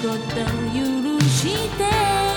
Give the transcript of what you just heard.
こと許して